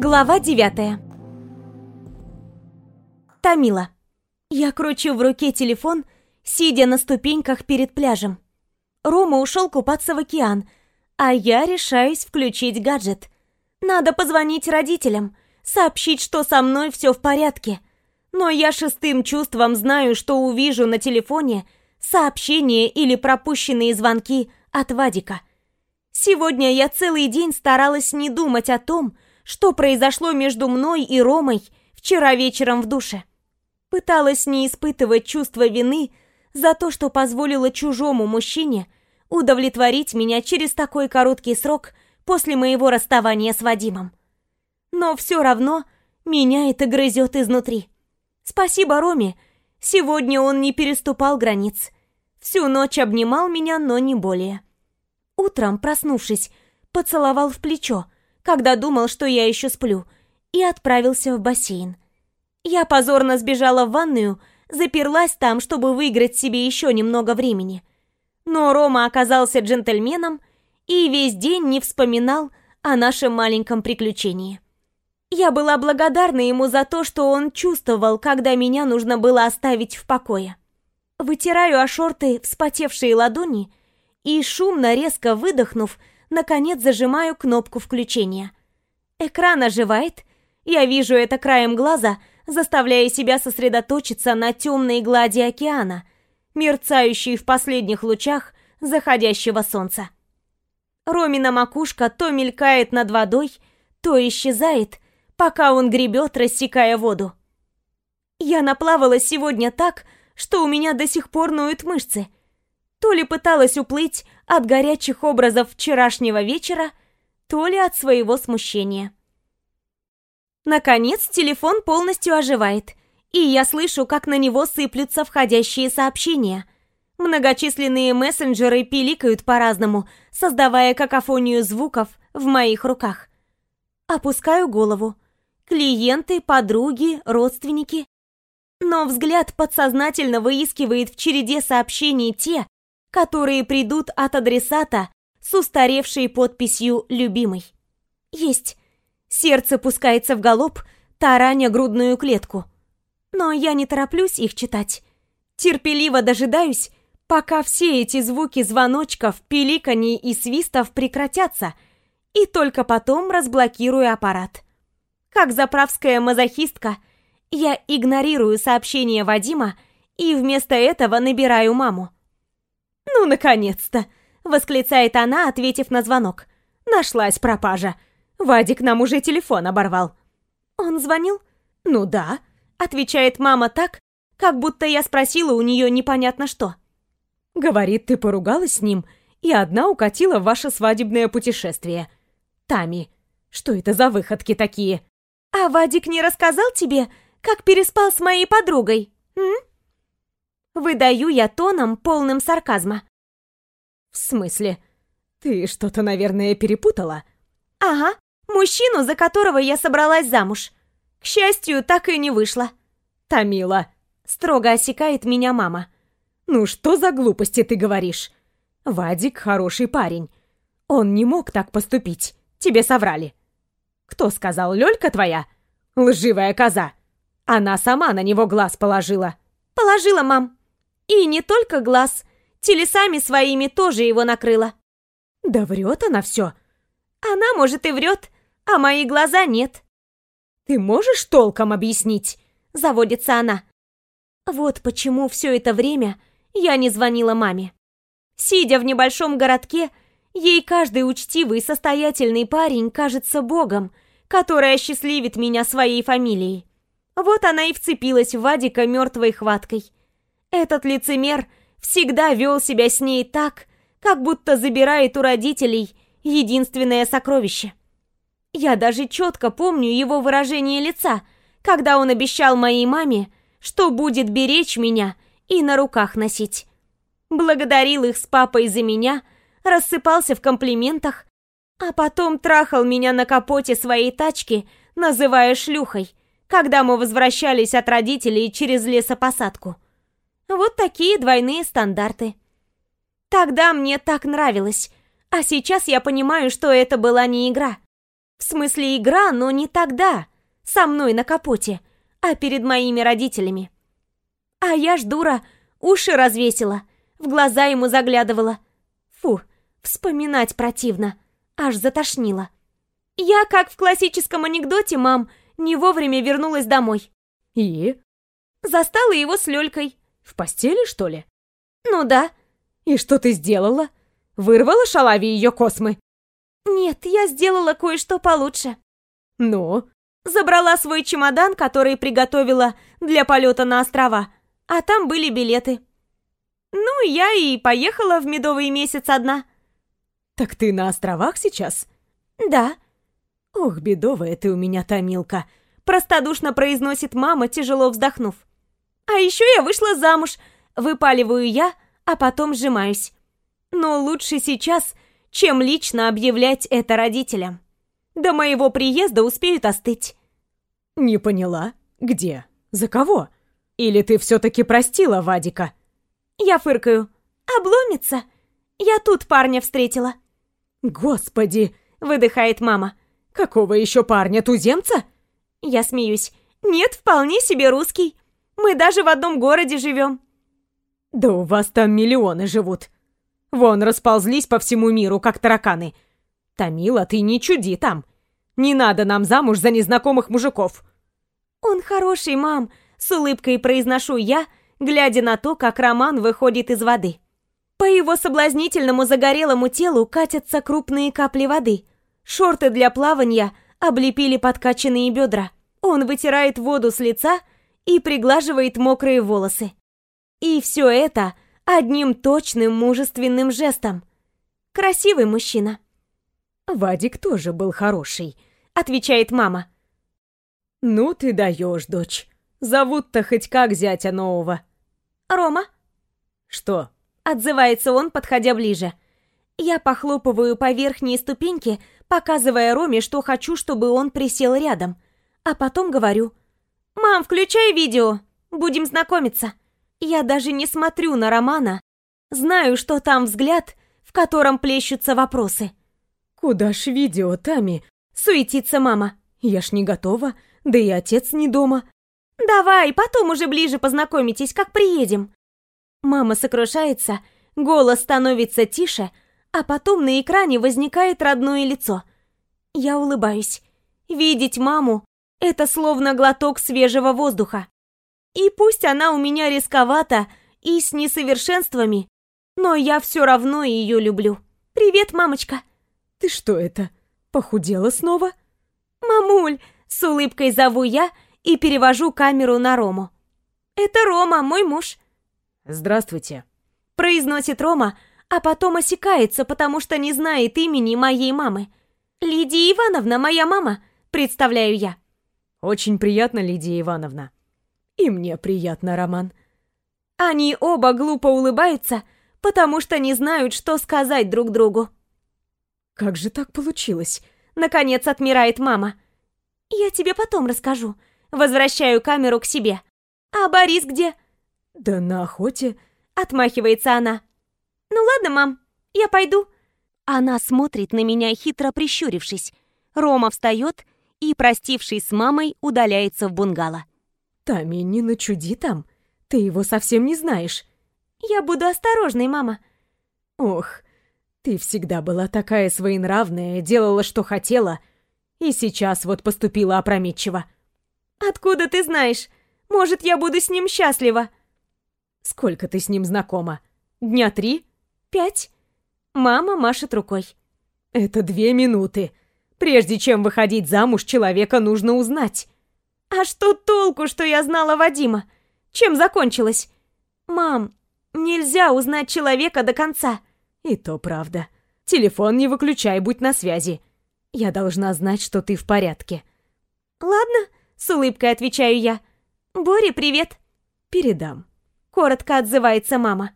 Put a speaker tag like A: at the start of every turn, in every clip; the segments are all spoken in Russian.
A: Глава девятая Тамила. Я кручу в руке телефон, сидя на ступеньках перед пляжем. Рома ушел купаться в океан, а я решаюсь включить гаджет. Надо позвонить родителям, сообщить, что со мной все в порядке. Но я шестым чувством знаю, что увижу на телефоне сообщения или пропущенные звонки от Вадика. Сегодня я целый день старалась не думать о том, что произошло между мной и Ромой вчера вечером в душе. Пыталась не испытывать чувство вины за то, что позволила чужому мужчине удовлетворить меня через такой короткий срок после моего расставания с Вадимом. Но все равно меня это грызет изнутри. Спасибо Роме, сегодня он не переступал границ. Всю ночь обнимал меня, но не более. Утром, проснувшись, поцеловал в плечо, когда думал, что я еще сплю, и отправился в бассейн. Я позорно сбежала в ванную, заперлась там, чтобы выиграть себе еще немного времени. Но Рома оказался джентльменом и весь день не вспоминал о нашем маленьком приключении. Я была благодарна ему за то, что он чувствовал, когда меня нужно было оставить в покое. Вытираю о шорты вспотевшие ладони и, шумно резко выдохнув, наконец зажимаю кнопку включения. Экран оживает, я вижу это краем глаза, заставляя себя сосредоточиться на темной глади океана, мерцающей в последних лучах заходящего солнца. Ромина макушка то мелькает над водой, то исчезает, пока он гребет, рассекая воду. Я наплавала сегодня так, что у меня до сих пор ноют мышцы. То ли пыталась уплыть от горячих образов вчерашнего вечера, то ли от своего смущения. Наконец, телефон полностью оживает, и я слышу, как на него сыплются входящие сообщения. Многочисленные мессенджеры пиликают по-разному, создавая какофонию звуков в моих руках. Опускаю голову. Клиенты, подруги, родственники. Но взгляд подсознательно выискивает в череде сообщений те, которые придут от адресата с устаревшей подписью «Любимый». Есть. Сердце пускается в галоп, тараня грудную клетку. Но я не тороплюсь их читать. Терпеливо дожидаюсь, пока все эти звуки звоночков, пиликаний и свистов прекратятся, и только потом разблокирую аппарат. Как заправская мазохистка, я игнорирую сообщение Вадима и вместо этого набираю маму. «Ну, наконец-то!» — восклицает она, ответив на звонок. «Нашлась пропажа. Вадик нам уже телефон оборвал». «Он звонил?» «Ну да», — отвечает мама так, как будто я спросила у нее непонятно что. «Говорит, ты поругалась с ним, и одна укатила в ваше свадебное путешествие. Тами, что это за выходки такие?» «А Вадик не рассказал тебе, как переспал с моей подругой, м?» Выдаю я тоном, полным сарказма. «В смысле? Ты что-то, наверное, перепутала?» «Ага, мужчину, за которого я собралась замуж. К счастью, так и не вышло». «Тамила», — строго осекает меня мама. «Ну что за глупости ты говоришь? Вадик хороший парень. Он не мог так поступить. Тебе соврали». «Кто сказал, Лёлька твоя? Лживая коза. Она сама на него глаз положила». «Положила, мам. И не только глаз. Телесами своими тоже его накрыла». «Да врет она все. Она, может, и врет, а мои глаза нет». «Ты можешь толком объяснить?» — заводится она. Вот почему все это время я не звонила маме. Сидя в небольшом городке, ей каждый учтивый состоятельный парень кажется богом, который осчастливит меня своей фамилией. Вот она и вцепилась в Вадика мертвой хваткой. Этот лицемер всегда вел себя с ней так, как будто забирает у родителей единственное сокровище. Я даже четко помню его выражение лица, когда он обещал моей маме, что будет беречь меня и на руках носить. Благодарил их с папой за меня, рассыпался в комплиментах, а потом трахал меня на капоте своей тачки, называя шлюхой, когда мы возвращались от родителей через лесопосадку. Вот такие двойные стандарты. Тогда мне так нравилось, а сейчас я понимаю, что это была не игра. В смысле игра, но не тогда, со мной на капоте, а перед моими родителями. А я ж дура, уши развесила, в глаза ему заглядывала. Фу, вспоминать противно, аж затошнило. Я, как в классическом анекдоте, мам, не вовремя вернулась домой.
B: И?
A: Застала его с Лёлькой.
B: В постели, что ли?
A: Ну да.
B: И что ты сделала? Вырвала шалави ее космы?
A: Нет, я сделала кое-что получше.
B: Ну?
A: Забрала свой чемодан, который приготовила для полета на острова, а там были билеты. Ну, я и поехала в медовый месяц одна.
B: Так ты на островах сейчас?
A: Да.
B: Ох, бедовая ты у меня, Томилка.
A: Простодушно произносит мама, тяжело вздохнув. А еще я вышла замуж. Выпаливаю я, а потом сжимаюсь. Но лучше сейчас, чем лично объявлять это родителям. До моего приезда успеют остыть.
B: Не поняла. Где? За кого? Или ты все-таки простила Вадика?
A: Я фыркаю. Обломится. Я тут парня встретила.
B: Господи,
A: выдыхает мама.
B: Какого еще парня, туземца?
A: Я смеюсь. Нет, вполне себе русский. Мы даже в одном городе живем.
B: Да у вас там миллионы живут. Вон, расползлись по всему миру, как тараканы. Тамила, ты не чуди там. Не надо нам замуж за незнакомых мужиков.
A: Он хороший, мам, с улыбкой произношу я, глядя на то, как Роман выходит из воды. По его соблазнительному загорелому телу катятся крупные капли воды. Шорты для плавания облепили подкачанные бедра. Он вытирает воду с лица и приглаживает мокрые волосы. И все это одним точным мужественным жестом. Красивый мужчина.
B: «Вадик тоже был хороший», —
A: отвечает мама.
B: «Ну ты даешь, дочь. Зовут-то хоть как зятя нового?»
A: «Рома».
B: «Что?»
A: — отзывается он, подходя ближе. Я похлопываю по верхней ступеньке, показывая Роме, что хочу, чтобы он присел рядом. А потом говорю. «Мам, включай видео. Будем знакомиться». Я даже не смотрю на Романа. Знаю, что там взгляд, в котором плещутся вопросы.
B: «Куда ж видео, Тами?»
A: — суетится мама.
B: «Я ж не готова, да и отец не дома».
A: «Давай, потом уже ближе познакомитесь, как приедем». Мама сокрушается, голос становится тише, а потом на экране возникает родное лицо. Я улыбаюсь. Видеть маму — это словно глоток свежего воздуха. И пусть она у меня рисковата и с несовершенствами, но я все равно ее люблю. Привет, мамочка.
B: Ты что это, похудела снова?
A: Мамуль, с улыбкой зову я и перевожу камеру на Рому. Это Рома, мой муж.
B: Здравствуйте.
A: Произносит Рома, а потом осекается, потому что не знает имени моей мамы. Лидия Ивановна, моя мама, представляю я.
B: Очень приятно, Лидия Ивановна. И мне приятно, Роман.
A: Они оба глупо улыбаются, потому что не знают, что сказать друг другу.
B: Как же так получилось?
A: Наконец отмирает мама. Я тебе потом расскажу. Возвращаю камеру к себе. А Борис где?
B: Да на охоте.
A: Отмахивается она. Ну ладно, мам, я пойду. Она смотрит на меня, хитро прищурившись. Рома встает и, простившись с мамой, удаляется в бунгало.
B: Тами, не начуди там. Ты его совсем не знаешь.
A: Я буду осторожной, мама.
B: Ох, ты всегда была такая своенравная, делала, что хотела. И сейчас вот поступила опрометчиво.
A: Откуда ты знаешь? Может, я буду с ним счастлива?
B: Сколько ты с ним знакома? Дня три?
A: Пять? Мама машет рукой.
B: Это две минуты. Прежде чем выходить замуж, человека нужно узнать.
A: А что толку, что я знала Вадима? Чем закончилось? Мам, нельзя узнать человека до конца.
B: И то правда. Телефон не выключай, будь на связи. Я должна знать, что ты в порядке.
A: Ладно, с улыбкой отвечаю я. Боре, привет.
B: Передам.
A: Коротко отзывается мама.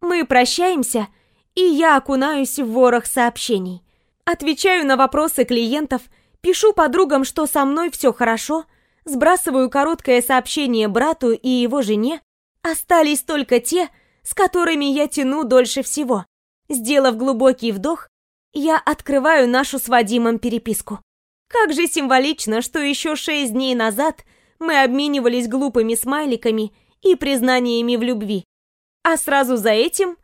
A: Мы прощаемся, и я окунаюсь в ворох сообщений. Отвечаю на вопросы клиентов, пишу подругам, что со мной все хорошо, сбрасываю короткое сообщение брату и его жене, остались только те, с которыми я тяну дольше всего. Сделав глубокий вдох, я открываю нашу с Вадимом переписку. Как же символично, что еще шесть дней назад мы обменивались глупыми смайликами и признаниями в любви. А сразу за этим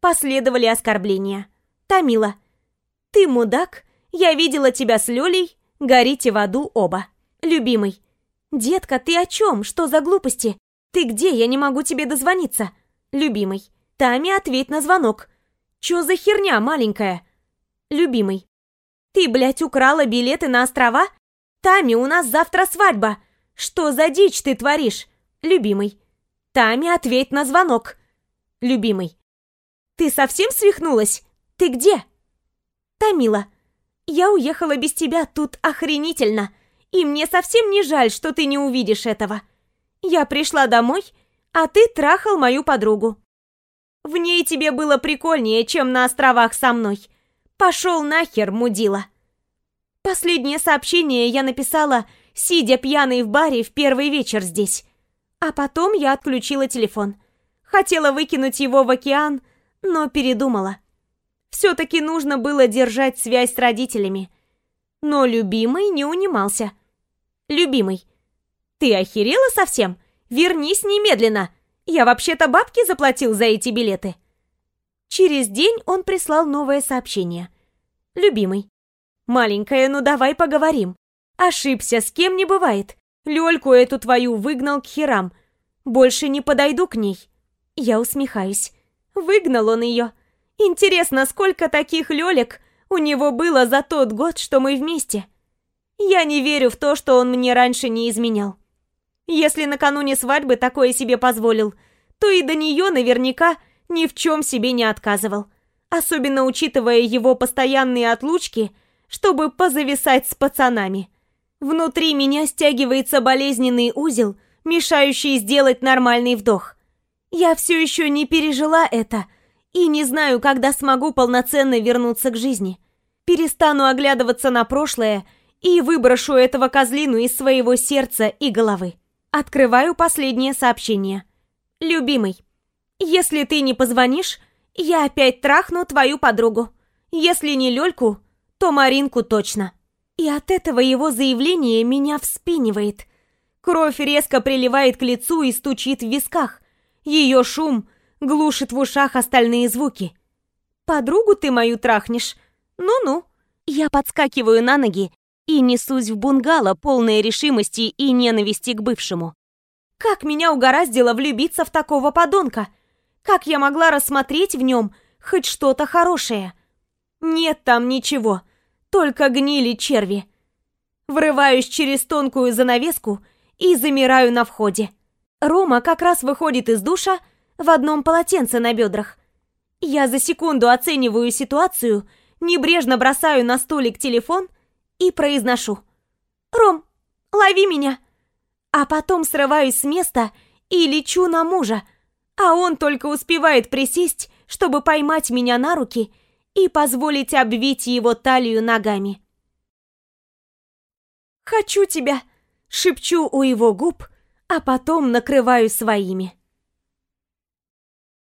A: последовали оскорбления. Тамила, ты мудак, я видела тебя с Лёлей, горите в аду оба. Любимый, детка, ты о чем? Что за глупости? Ты где? Я не могу тебе дозвониться. Любимый, Тами, ответь на звонок. Чё за херня маленькая? Любимый, ты, блядь, украла билеты на острова? Тами, у нас завтра свадьба. Что за дичь ты творишь? Любимый, Тами, ответь на звонок. Любимый, ты совсем свихнулась? Ты где? Тамила, я уехала без тебя, тут охренительно. И мне совсем не жаль, что ты не увидишь этого. Я пришла домой, а ты трахал мою подругу. В ней тебе было прикольнее, чем на островах со мной. Пошел нахер, мудила. Последнее сообщение я написала, сидя пьяной в баре в первый вечер здесь. А потом я отключила телефон. Хотела выкинуть его в океан, но передумала. Все-таки нужно было держать связь с родителями. Но любимый не унимался. «Любимый, ты охерела совсем? Вернись немедленно! Я вообще-то бабки заплатил за эти билеты!» Через день он прислал новое сообщение. «Любимый, маленькая, ну давай поговорим. Ошибся, с кем не бывает. Лёльку эту твою выгнал к херам. Больше не подойду к ней». Я усмехаюсь. Выгнал он ее. Интересно, сколько таких лёлек у него было за тот год, что мы вместе? Я не верю в то, что он мне раньше не изменял. Если накануне свадьбы такое себе позволил, то и до нее наверняка ни в чем себе не отказывал. Особенно учитывая его постоянные отлучки, чтобы позависать с пацанами. Внутри меня стягивается болезненный узел, мешающий сделать нормальный вдох. Я все еще не пережила это и не знаю, когда смогу полноценно вернуться к жизни. Перестану оглядываться на прошлое и выброшу этого козлину из своего сердца и головы. Открываю последнее сообщение. «Любимый, если ты не позвонишь, я опять трахну твою подругу. Если не Лёльку, то Маринку точно». И от этого его заявления меня вспинивает. Кровь резко приливает к лицу и стучит в висках. Ее шум глушит в ушах остальные звуки. «Подругу ты мою трахнешь? Ну-ну». Я подскакиваю на ноги и несусь в бунгало, полной решимости и ненависти к бывшему. Как меня угораздило влюбиться в такого подонка? Как я могла рассмотреть в нем хоть что-то хорошее? Нет там ничего, только гнили черви. Врываюсь через тонкую занавеску и замираю на входе. Рома как раз выходит из душа в одном полотенце на бедрах. Я за секунду оцениваю ситуацию, небрежно бросаю на столик телефон и произношу «Ром, лови меня!» А потом срываюсь с места и лечу на мужа, а он только успевает присесть, чтобы поймать меня на руки и позволить обвить его талию ногами. «Хочу тебя!» — шепчу у его губ, а потом накрываю своими.